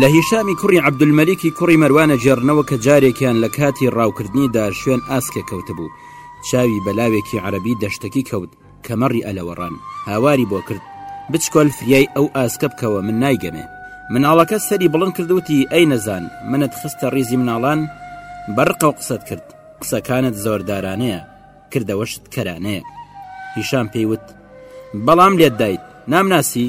لە هیشامی کوڕی عەبدولمەلیکی کوڕی مەروان ئەگێڕنەوە کە جارێکیان لە کاتی ڕاوکردنیدا شوێن ئاسکێک کەوتبوو، چاوی بە لاوێکی عەرەبی دەشتەکی کەوت کە مەڕی ئەلەوەڕان، هاواری بۆ کرد، بچکۆل فریای ئەو ئاسکە بکەوە من نایگەمێ. مناڵەکە سەری بڵند کرد وتی، ئەی نەزان، منت خستە ڕیزی مناڵان؟ بە ڕقەوە قسەت کرد، قسەکانت زۆردارانەیە، کردەوەشت کەرانەیە. هیشام پێی وت، بەڵام لێت دایت، نامناسی؟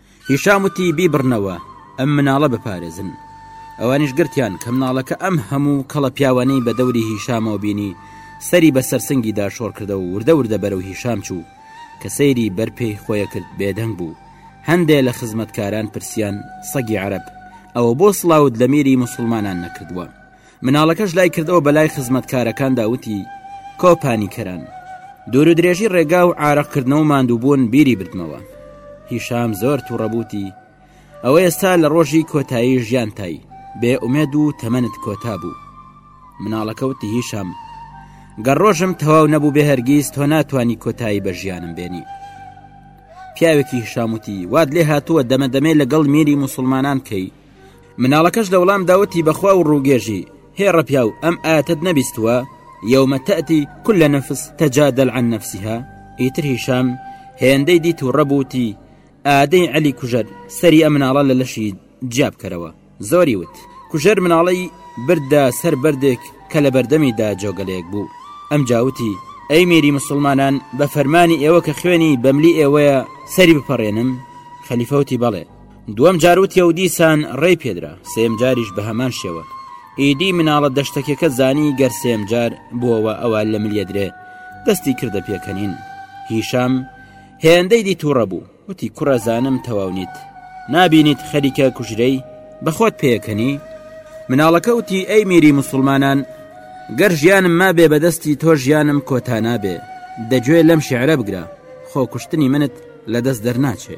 هیشام وتی بیبڕنەوە ئەم مناڵە بپارێزن ئەوانیش گرتیان کە مناڵەکە ئەم هەموو کەڵە پیاوانەی بە دەوری هیشامەوە بینی سەری بە سەرسنگی دا شۆڕ کردەوە و وردە وردە بەرەو هیشام چوو کە سەیری بەر پێی خۆیە کرد بێدەنگ بوو هەندێ لە خزمەتکاران پرسیان سەگی عەرەب ئەوە بۆ سڵاوت لە میری موسڵمانان نەکردووە مناڵەکەش لای کردەوە بەلای خزمەتکارەکاندا وتی کۆپانیکەران دوورو درێژی ڕێگا و عراقکردنەوە ماندووبوون بیری بردمەوە هیشام زۆر توڕەبووتی ئەوە ئێستا لە ڕۆژی کۆتایی ژیان تای بێ ئومێد و تەمەنت کۆتا بوو مناڵەکەوتی هیشام گەڕ ڕۆژم تەواو نەبوو بێ هەرگیز تۆ ناتانی کۆتایی بە ژیانم بێنی پیاوێکی هشاموتی وات لێ هاتووە دەمە دەمێ لەگەڵ میری مسلمانان کەی مناڵەکەش لە وەڵام داوتی بەخوا و ڕووگێژی هێڕە پیاو ئەم ئاتت نەبیستووە یومە تەتی کل لە نەفس تەجا دەلعەن نەفسیها ئیتر هیشام هێندەی دی تووڕە بووتی ئادەی عەلی کوژەر سەری ئە مناڵە لە لەشی جیا بکەرەوە زۆری وت کوژەر مناڵی بردە سەر بەردێک کە لە بەردەمیدا جۆگەلەیەک بوو ئەم جاوتی ئەی میری مسلمانان بە فەرمانی ئێوە کە خوێنی بەملی ئێوەیە سەری بپەڕێنم خەلیفەوتی بەڵێ دووەم جار وتیەوە دیسان ڕێی پێدرا سێم جاریش بە هەمان شێوە ئیدی مناڵە دەشتەکەکە زانی گەر سێم جار بووەوە ئەوە لە ملیە درێ دەستی کردە پێکەنین هیشام هێندەی دی تووڕە بوو وتی کوڕە زانم تەواو نیت نابینیت خەریکە کوژرەی بەخۆت پێکەنی مناڵەکە وتی ئەی میری مسلمانان گەر ژیانم ما بێ بەدەستی تۆ ژیانم کۆتا نابێ دەگوێ لەم شعرە بگرە خۆ کوشتنی منت لە دەست دەرناچێ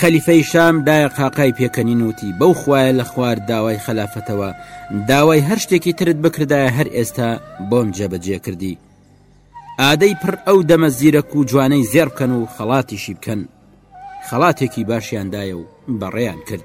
خەلیفەی شام دایە قاقای پێکەنین وتی بەو خوایە لە خوار داوای خەلافەتەوە داوای هەر شتێکی ترت بکردایە هەر ئێستا بۆم جێبەجێ کردی ئادەی پڕ ئەو دەمە زیرەک و جوانەی زێڕ بکەن و خەڵاتیشی بکەن خەڵاتێکی باشیاندایە و بەڕێیان کرد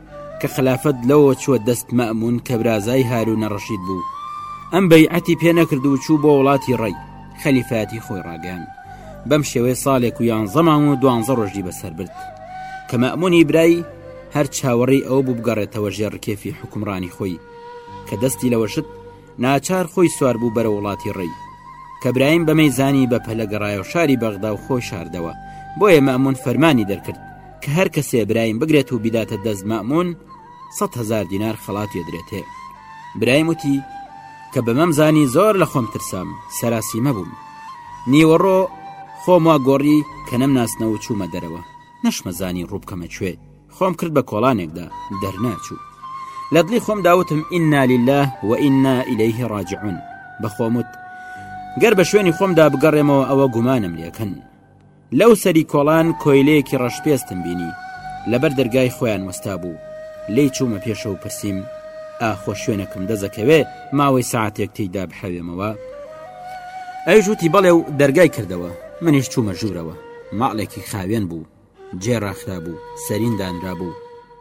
کە خلافەت لەوە چووە دەست مەمون کە برازای هارونە ڕەشید بوو ئەم بەیعەتی پێ نەکرد و چوو بۆ وڵاتی ڕێی خەلیفاتی خۆی ڕاگەیان بەم شێوەی ساڵێک و یان زەمام و دوانزە ڕۆژی بەسەر برد کە مەمونی برای هەر چاوەڕی ئەو بوو بگەڕێتەوە ژێڕکێفی حکومڕانی خۆی کە دەستی لەوەشت ناچار خۆی سوار بوو بەرەو وڵاتی ڕەی. کە برایم بەمەی زانی بە پەلە گەڕایەوە شاری بەغدا و خۆی شاردەوە، بۆیە مەئموون فەرمانی دەرکرد کە هەر کەسێ برایم بگرێت و بیداتە دەست مەئموون سەد هەزار دینار خەڵاتی ئەدرێتێ. برایم وتی، کە بەمەم زانی زۆر لە خۆم ترسام، سەراسیمە بووم. نیوەڕۆ خۆم وا گۆڕی کە نەمناسنەوە و چوومە دەرەوە، نەشمەزانی ڕوو بکەمە کوێ. خۆم کرد بە کۆڵانێکدا دەرناچوو لە دڵی خۆم داوتم ئیننا لله و ئیننا ئیلەیه ڕاجعون بە خۆمت گەر بە شوێنی خۆمدا بگەڕێمەوە ئەوە گومانم لەکەن لەو سەری کۆڵان کۆیلەیەکی ڕەشپێستم بینی لەبەر دەرگای خۆیان وەستا بوو لی چوومە پێشە و پرسییم ئاخۆ شوێنەکەم دەزەکەوێ ماوەی ساعتێک تێیدا بحەوێمەوە ئەوژوتی بەڵێ و دەرگای کردەوە منیش چوومە ژوورەوە ماڵێکی خاوێن بوو جێ ڕاخرابوو سەرین دانرابوو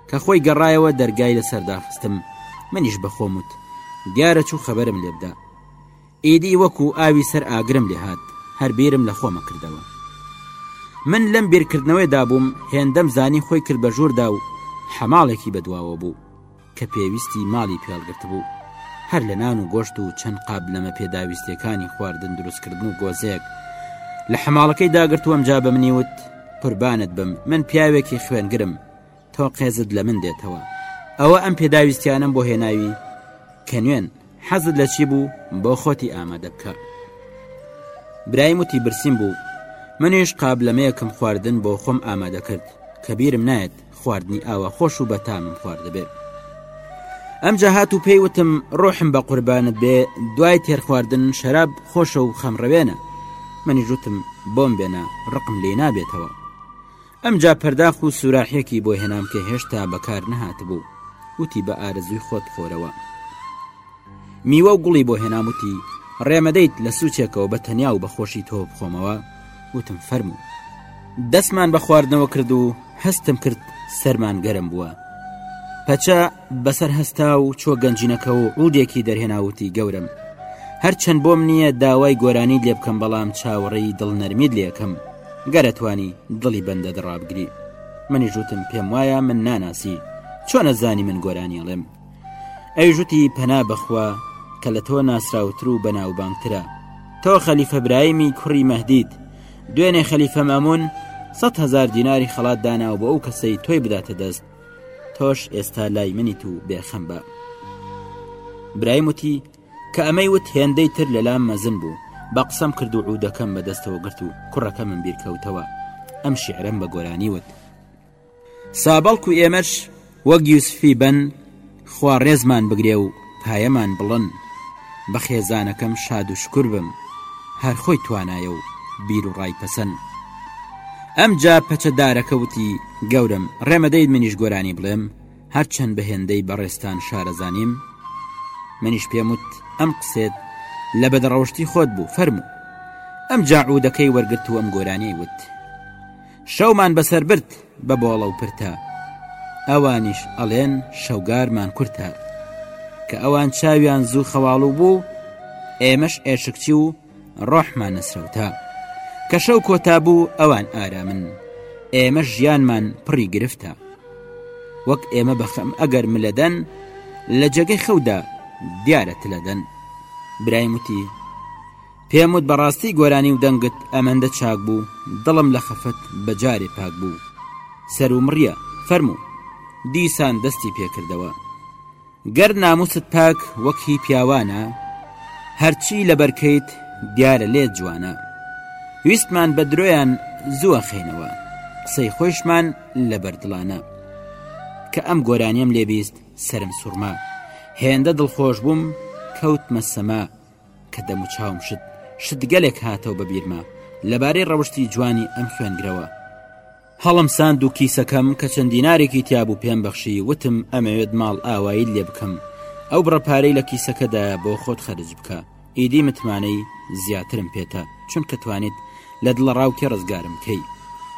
کە خۆی گەڕایەوە دەرگای لەسەر داخستم منیش بەخۆم وت دیارە چوو خەبەرم لێبدا ئیدی وەکو ئاوی سەر ئاگرم لێ هاات هەر بیرم لە خۆمە کردەوە من لەم بیرکردنەوەی دابووم هێندەم زانی خۆی کرد بە ژووردا و حەماڵێکی بەدواوە بوو کە پێویستی ماڵی پێڵگرتبوو، هەر لە نان و گۆشت و چەند قاب لەمە پێداویستیەکانی خواردن دروستکردن و گۆزەیەک لە حەماڵەکەی داگرتووەم جا بە منی وت قوربانت بم من پیاوێکی خوێنگرم تۆ قێزت لە من دێتەوە ئەوە ئەم پێداویستیانم بۆ هێناوی کە نوێن حەزت لە چی بوو بۆ خۆتی ئامادە بکە برایم وتی برسیم بوو منیش قابلەمەیەکم خواردن بۆ خۆم ئامادە کرد کە بیرم نایەت خواردنی ئاوا خۆش و بەتامم خواردەبێ ئەمجا هات و پێی وتم ڕۆحم بە قوربانت بێ دوای تێرخواردن شەراب خۆشە و خەمڕەوێنە منی ژوتم بۆم بێنە ڕقم لێ نابێتەوە ئەمجا پەرداخ و سوراحێکی بۆ هێنام کە هێشتا بەکار نەهات بوو وتی بە ئارزوی خۆت خۆرەوە میوە و گوڵی بۆ هێناموتی ڕێمەدەیت لە سوچێکەوە بە تەنیا و بەخۆشی تۆ بخۆمەوە وتم فەرموو دەستمان بە خواردنەوە کرد و هەستم کرد سەرمان گەرم بووە پەچە بەسەر هەستا و چۆ گەنجینەکە و ڕوودێکی دەرهێناوتی گەورم هەرچەند بۆم نییە داوای گۆرانی لێ بکەم بەڵام چاوەڕێی دڵ نەرمید لەکەم گەرەتوانی دڵی بەندە دڕابگری منی ژوتم پێم وایە من ناناسی چۆنە زانی من گۆرانیڵێم ئەویش وتی پەنا بەخوا کە لە تۆ ناسراوتر و بەناوبانگترە تۆ خەلیفە برایمی کوڕی مەهدیت دوێنێ خەلیفە مامون سە هزار دیناری خەڵات داناو بۆ ئەو کەسەی تۆی بداتە دەست تۆش ئێستا لای منیت و بێخەم بە برای وتی کە ئەمەی وت هێندەی تر لەلام مەزن بوو بە قسەم کرد و عودەکەم بەدەستەوە گرت و کوڕەکە من بیرکەوتەوە ئەم شعرم بە گۆرانی وت سا بەڵکو ئێمەش وەک یوسفی بن خوا ڕێزمان بگرێ و پایەمان بڵن بە خێزانەکەم شاد و شکر بم هەر خۆی توانایە و بیر و ڕای پەسەن ئەم جا پەچە دارەکە وتی گەورم ڕێمەدەیت منیش گۆرانی بڵێم هەرچەند بەهێندەی بەڕێستان شارەزانیم منیش پێم وت ئەم قسێت لە بەدڕەوشتی خۆت بوو فەرموو ئەم جاعودەکەی وەرگرت و ئەم گۆرانی وت شەومان بەسەر برد بە بۆڵە و پرتە ئەوانیش ئەڵێن شەوگارمان کورتە کە ئەوان چاویان زوو خەواڵ و بوو ئێمەش ئێشکچی و ڕۆحمان نەسرەوتە کە شەو کۆتا بوو ئەوان ئارامن ئێمە ژیانمان پڕی گرفتە وەک ئێمە بەخەم ئەگەر ملەدەن لە جێگەی خەودا دیارە تلەدەن برایم وتی پێم وت بەڕاستی گۆرانی و دەنگت ئەمەندە چاک بوو دڵم لە خەفەت بە جارێ پاک بوو سەروم بڕیە فەرموو دیسان دەستی پێ کردەوە گەر ناموست پاک وەک هی پیاوانە هەرچی لەبەرکەیت دیارە لێت جوانە ویستمان بە درۆیان زووە خەینەوە قسەی خۆشمان لە بەردڵانە کە ئەم گۆرانیم لێبیست سرم سوڕما هێندە دڵخۆش بووم کەوتمە سەما کە دەموچاوم شت شتگەلێک هاتەوە بە بیرما لەبارەی ڕەوشتی جوانی ئەم خوێنگرەوە. هەڵم ساند و کیسەکەم کە چەند دینارێکی تیابوو پێم بەخشی وتم ئەمەوێت ماڵ ئاواییت لێ بکەم ئەو بڕە پارەی لە کیسەکەدایە بۆ خۆت خەرج بکە ئیدی متمانەی زیاترم پێتە چونکە توانیت لە دڵەڕاوکێ ڕزگارم کەی.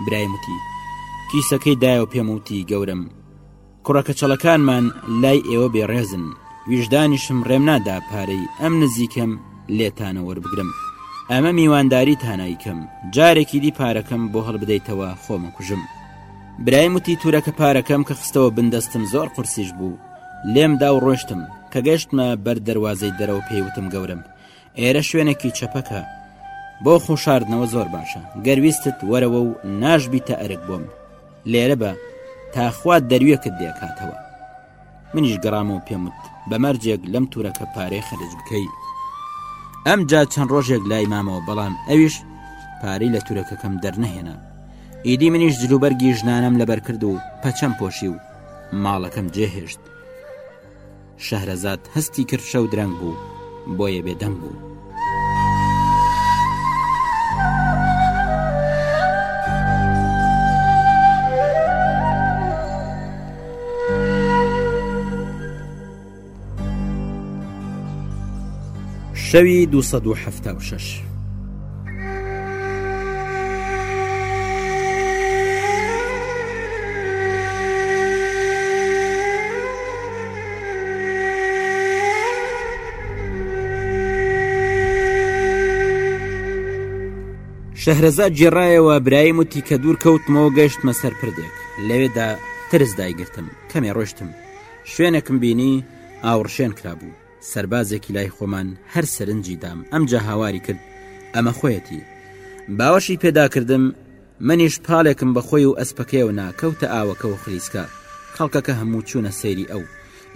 برایم وتی کیسەکەی دایەوە پێم وتی گەورەم. کوڕە کەچەڵەکانمان لای ئێوە بێڕێزن ویژدانیشم ڕێم نادا پارەی ئەم نزیکەم لێتانە وەربگرم ئەمە میوانداری تانایکەم جارێکی دی پارەکەم بۆ هەڵبدەیتەوە خۆمەکوژم برایم وتی تورەکە پارەکەم کە خستەوە بندەستم زۆر قورسیش بوو لێمدا و ڕۆشتم کە گەشتمە بەر دەواازەی دەرەوە پێیوتم گەورم ئێرە شوێنێکی چەپەکە بۆ خوشاردنەوە زۆر باشە گەر ویستت وەرەوە و ناشبیتە ئەرک بۆم لێرە بە تاخوا دەرویەکت دێکاتەوە منیش گەڕام و پێمت بەمەرجێک لەم تورەکە پارەی خەرج بکەی ئەم جا چەند ڕۆژێک لای مامەوە بەڵام ئەویش پارەی لە تورەکەکەم دەرنەهێنا ئیدی منیش جلوبەرگی ژنانم لەبەر کرد و پەچەم پۆشی و ماڵەکەم جێهێشت شەهرەزاد هەستی کرد شەو درەنگ بوو بۆیە بێدەنگ بوو. شەوی 276. شەهرەزاد جێڕایەوە برایم وتی کە دوور کەوتمەوە گەشتمە سەر پردێک لەوێدا ترس دایگرتم کەمێ ڕۆشتم شوێنێکم بینی ئاوڕشێن کرابوو سەربازێکی لای خۆمان هەر سەرنجی دام ئەمجا هاواری کرد ئەمە خۆیەتی باوەشی پێداکردم منیش پاڵێکم بەخۆی و ئەسپەکەیەوە ناکەوتە ئاوەکە و خلیسکە خەڵکەکە هەموو چوونە سەیری ئەو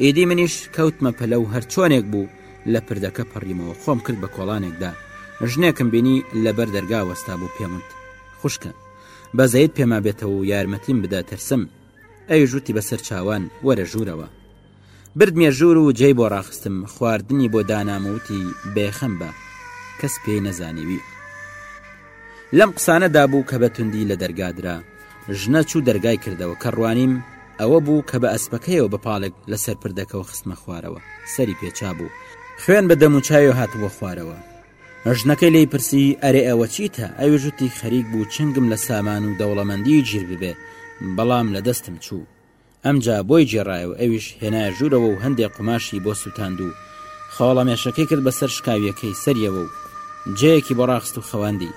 ئیدی منیش کەوتمە پەلە و هەرچۆنێک بوو لە پردەکە پەڕیمەوە خۆم کرد بە کۆڵانێکدا ژنێکم بینی لەبەر دەرگا وەستا بوو پێموت خوشکە بەزەیت پێما بێتەوە و یارمەتیم بدە ترسم ئەویش وتی بەسەر چاوان وەرە ژوورەوە بردمیە ژوور و جێی بۆ ڕاخستم، خواردنی بۆ دانام و وتی، بێخەم بە. کەس پێی نەزانیوی. لەم قسانەدا بوو کە بە توندی لە دەرگا درا. ژنە چوو دەرگای کردەوە، کە ڕوانیم، ئەوە بوو کە بە ئەسپەکەیەوە بە پاڵێک لە سەر پردەکەوە خستمە خوارەوە، سەری پێچابوو، خوێن بە دەموچاوی هاتبووە خوارەوە. ژنەکەی لێی پرسی، ئەرێ ئەوە چیتە؟ ئەویش وتی، خەریک بوو چنگم لە سامان و دەوڵەمەندیی ژیر ببێ، بەڵام لە دەستم چوو. ئەمجا بۆی گێڕایە و ئەویش هێنایە ژوورەوە و هەندێ قوماشی بۆ سووتاند و خەواڵەمێشەکەی کرد بەسەر شکاوییەکەی سەریەوە و جێیەکی بۆ ڕاخست و خەواندی،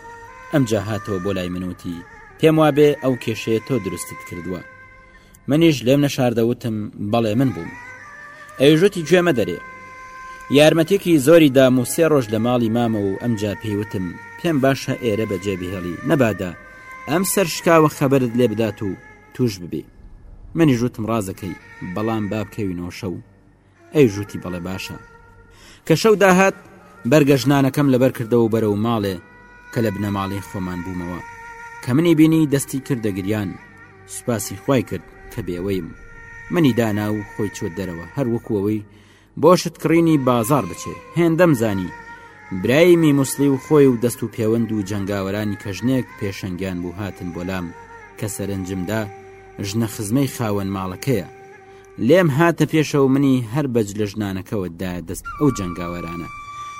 ئەمجا هاتەوە بۆ لای من وتی، پێم وابێ ئەو کێشەیە تۆ دروستت کردووە. منیش لێم نەشاردە وتم، بەڵێ من بووم. ئەویش وتی، گوێ مەدەرێ. یارمەتیی زۆری دام و سێ ڕۆژ لە ماڵی مامەوە و ئەمجا پێی وتم، پێم باشە ئێرە بەجێ بهێڵی، نەبادا ئەم سەرشکاوە خەبەرت لێ بدات و توش ببی منی ژوتم ڕازەکەی بەڵام بابکەوینەوە شەو ئەی ژووتی بەڵێ باشە کە شەو داهات بەرگەژنانەکەم لەبەر کردەوە بەرە و ماڵێ کە لە بنەماڵی خۆمان بوومەوە کە منی بینی دەستی کردە گریان سوپاسی خی کرد کە بێوەیم منی دانا و خۆی چۆ دەرەوە هەر وەکوەوەی بۆ شت کڕینی بازار بچێ هێندەم زانی برایمی موسڵی و خۆی و دەست و پێوەند و جەنگاوەرانی کەژنێک پێشەنگیان بوو هاتن بۆلام کە سەرنجمدا ژنە خزمەی خاوەن ماڵەکەیە لێم هاتە پێشە و منی هەر بەج لە ژنانەکەوە دا دەست ئەو جەنگاوەرانە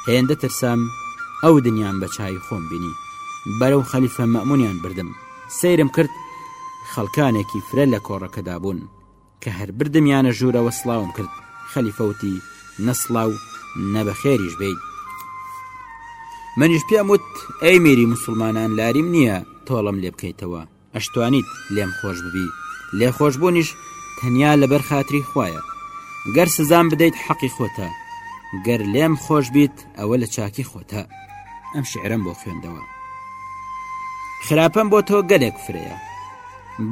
هێندە ترسام ئەو دنیام بە چای خۆم بینی بەرەو خەلیفە مەمونیان بردم سەیرم کرد خەڵکانێکی فرە لە کۆڕەکەدا بوون کە هەر بردمیانە ژوورەوە سڵاوم کرد خەلیفە وتی نە سڵاو نە بە خێریش بێیت منیش پێم وت ئەی میری مسلمانان لاریم نییە تۆڵم لێ بکەیتەوە ئەشتوانیت لێم خۆش ببی لێ خۆشببوونیش تەنیا لەبەر خاتری خویە گەر سزان بدەیت حەقی خۆتە گەر لێم خۆش بیت ئەوە لە چاکی خۆتە ئەم شعرم بۆ خوێندەوە خراپەم بۆ تۆ گەلێک فرەیە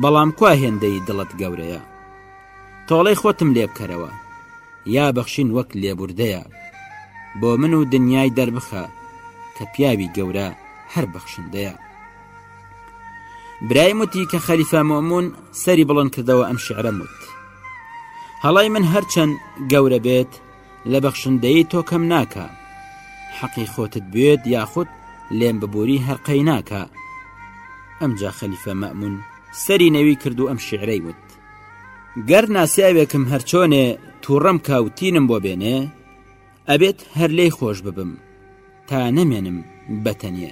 بەڵام کوا هێندەی دڵت گەورەیە تۆڵەی خۆتم لێ بکەرەوە یا بەخشین وەک لێبوردەیە بۆ من و دنیای دەربخە کە پیاوی گەورە هەر بەخشندەیە برایم وتی کە خەلیفە مۆمون سەری بڵند کردەوە ئەم شعرە وت هەڵای من هەرچەند گەورە بێت لە بەخشندەیی تۆ کەم ناکە حەقی خۆتت بێت یاخود لێم ببووری هەر قەی ناکە ئەمجا خەلیفە مەمون سەری نەوی کرد و ئەم شعرەی وت گەر ناسیاوێکم هەرچۆنێ تووڕەم کاوتینم بۆ بێنێ ئەبێت هەر لێی خۆش ببم تا نەمێنم بە تەنێ.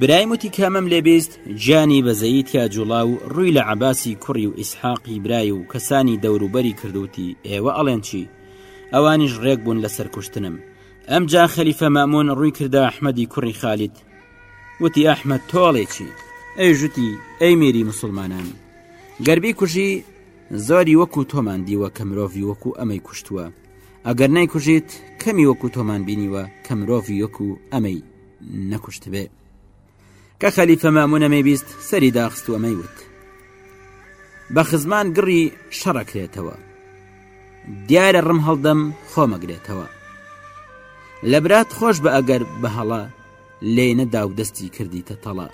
برایم وتی کە ئەمەم لێ بیست، گیانی بەزەیی تیا جوڵا و ڕووی لە عەباسی کوڕی و ئیسحاقی برای و کەسانی دەوروبەری کرد و وتی ئێوە ئەڵێن چی؟ ئەوانیش ڕێک بوون لە سەر کوشتنم. ئەمجا خەلیفە مەئموون ڕووی کردە ئەحمەدی کوڕی خالید وتی ئەحمەد تۆ ئەڵێی چی؟ ئەویش وتی ئەی میری موسڵمانان! گەر بیکوژی، زۆری وەکوو تۆمان دیوە کە مرۆڤی وەکوو ئەمەی کوشتووە. ئەگەر نایکوژیت کەمی وەکو تۆمان بینیوە کە مرۆڤی وەکو ئەمەی نەکوشت بێ کە خەلیفە مامونەمەی بیست سەری داخستوەمەی وت بە خزمان گڕی شەڕەکرێتەوە دیارە ڕم هەڵدەم خۆمەگرێتەوە لە برات خۆش بە ئەگەر بەهەڵە لێ نەدا و دەستی کردیتە تەڵە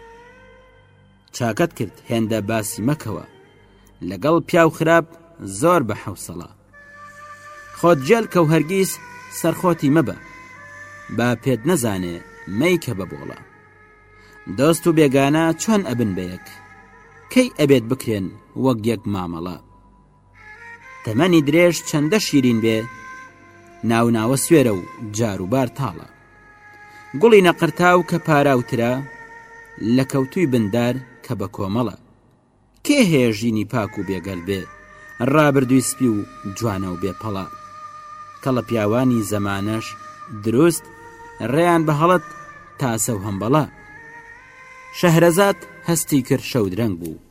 چاکەت کرد هێندە باسی مەکەوە لەگەڵ پیاو خراپ زۆر بە حەوسەڵە خۆت جێل کە و هەرگیز سەرخۆتی مەبە با پێت نەزانێ مەیکە بە بۆڵە دۆست و بێگانە چۆن ئەبن بەیەک کەی ئەبێت بکرێن وەک یەک مامەڵە تەمەنی درێژ چەندە شیرین بێ ناوناوە سوێرە و جاروبار تاڵە گوڵی نەقرتاو کە پاراوترە لە کەوتوی بندار کە بە کۆمەڵە کێ هەیە ژینی پاک و بێگەل بێ ڕابردووی سپی و جوانە و بێپەڵە کەڵە پیاوانی زەمانەش دروست ڕێیان بە هەڵت تاسە و هەمبەڵە شەهرەزاد هەستی کرد شەودرەنگ بوو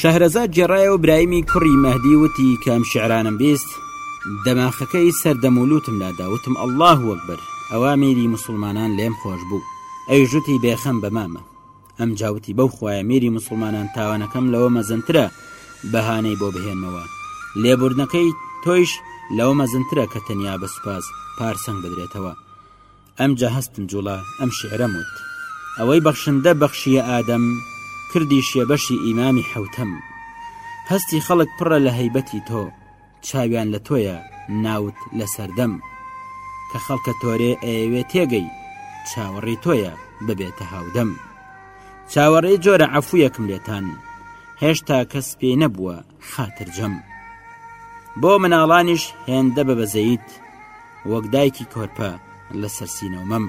شەهرەزاد گێڕایە و برایمی کوڕی مەهدی وتی کەم شعرانم بیست دەماخەکەی سەردەمولوتم لاداوتم ئەله وەکبەر ئەوا میری مسلمانان لێم خۆش بوو ئەی ژوتی بێخەم بە مامە ئەم جاوتی بەو خوایە میری مسلمانان تاوانەکەم لەوە مەزنترە بەهانەی بۆ بهێنمەوە لێبوردنەکەی تۆیش لەوە مەزنترە کە تەنیا بە سوپاس پارسەنگ بدرێتەوە ئەمجا هەستم جوڵا ئەم شیعرەم وت. ئەوەی بەخشندە بەخشییە ئادەم، کردیشیە بەشی ئیمامی حەوتەم. هەستی خەڵک پڕە لە هەیبەتی تۆ، چاویان لە تۆیە، ناوت لە سەردەم. کە خەڵکە تۆرێ ئەیەوێ تێگەی، چاوەڕێی تۆیە، ببێتە هاودەم. چاوەڕێی جۆرە عەفویەکم لێتان، هێشتا کەس پێی نەبووە، خاترجەم بۆ مناڵانیش هێندە بەبەزەیت وەک دایکی کۆرپە لەسەر سینەومەم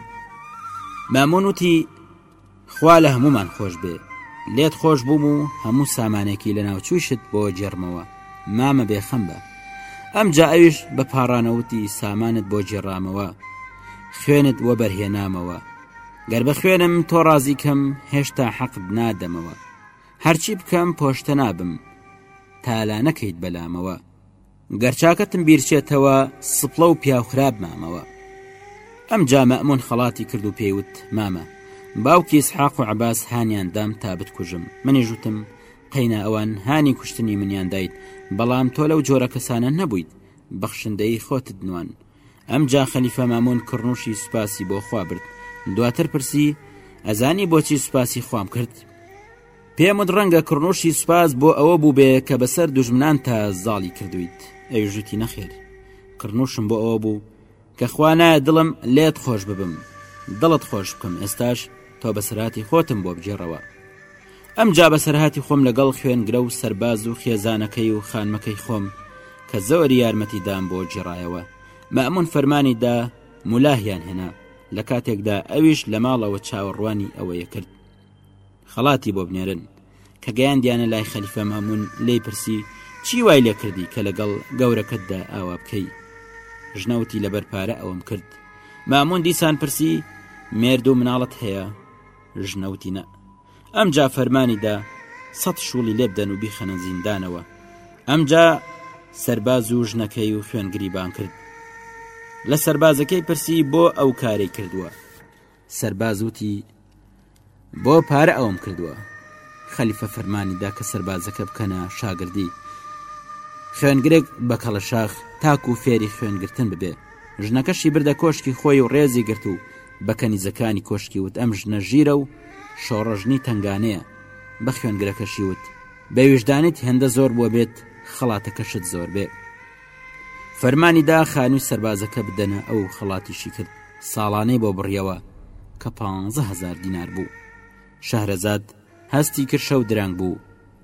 مامون وتی خوا لە هەمومان خۆش بێ لێت خۆش بووم و هەموو سامانێکی لە ناوچوشت بۆ جێرمەوە مامە بێخەم بە ئەم جا ئەویش بە پاڕانەوتی سامانت بۆ جێڕامەوە خوێنت وە بەرهێنامەوە گەر بە خوێنم تۆ ڕازی کەم هێشتا حەقت نادەمەوە هەرچی بکەم پۆشتە نابم تالا نەکەیت بەلامەوە گەرچاکەتم بیرچێتەوە سپڵە و پیاوخراپ مامەوە ئەم جامەمون خەڵاتی کرد و پێیوت مامە باوکی سحاق و عباس هانیان دام تا بتکوژم منی ژوتم قەینا ئەوان هانی کوشتنی منیان دایت بەڵام تۆ لەو جۆرە کەسانە نەبوویت بەخشندەی خۆتت نوان ئەمجا خەلیفە مامون کڕنوشی سوپاسی بۆ خوا برد دواتر پرسی ئەزانی بۆچی سوپاسی خوام کرد پێم وت ڕەنگە کڕنوشی سوپاس بۆ ئەوە بوو بێ کە بەسەر دژمنان تا زاڵی کردویت ئەوژوتی نەخێر کڕنوشم بۆ ئەوە بوو کە خوانە دڵم لێت خۆش ببم دڵت خۆش بکەم ئێستاش تۆ بەسەراتی خۆتم بۆ بگێڕەوە ئەمجا بەسەرهاتی خۆم لەگەڵ خوێنگرە و سەرباز و خێزانەکەی و خانمەکەی خۆم کە زۆر یارمەتی دام بۆ جێڕایەوە مەمون فەرمانی دا ملاهیان هێنا لە کاتێکدا ئەویش لە ماڵەوە چاوەڕوانی ئەوەیە کرد خەڵاتی بۆ بنێرن کە گەیان دیانە لای خەلیفە مامون لی پرسی چی وای لێ کردی کە لەگەڵ گەورەکەتدا ئاوا بکەی ژنەوتی لەبەر پارە ئەوم کرد مامون دیسان پرسی مێرد و مناڵت هەیە ژنەوتی نە ئەمجا فەرمانی دا سەد شوڵی لێبدەن و بیخەنە زیندانەوە ئەمجا سەرباز و ژنەکەی و خوێنگری بان کرد لە سربازەکەی پرسی بۆ ئەو کاری کردووە سرباز وتی بۆ پارە ئەوم کردووە خەلیفە فەرمانی دا کە سربازەکە بکەنە شاگردی خوێنگرێک بە کەڵە شاخ تاکو و فێری خوێنگرتن ببێ ژنەکەشی بردە کۆشکی خۆی و ڕێزی گرت و بە کەنیزەکانی کۆشکی وت ئەم ژنە ژیرە و شۆڕەژنی تەنگانەیە، بە خوێنگرەکەشی وت بە ویژدانت هێندە زۆر بووە بێت خەڵاتەکەشت زۆر بێ. فەرمانی دا خانووی سەربازەکە بدەنە ئەو خەڵاتیشی کرد ساڵانەی بۆ بڕیەوە کە پانزە هەزار دینار بوو. شەهرەزاد هەستی کرشە و درەنگ بوو،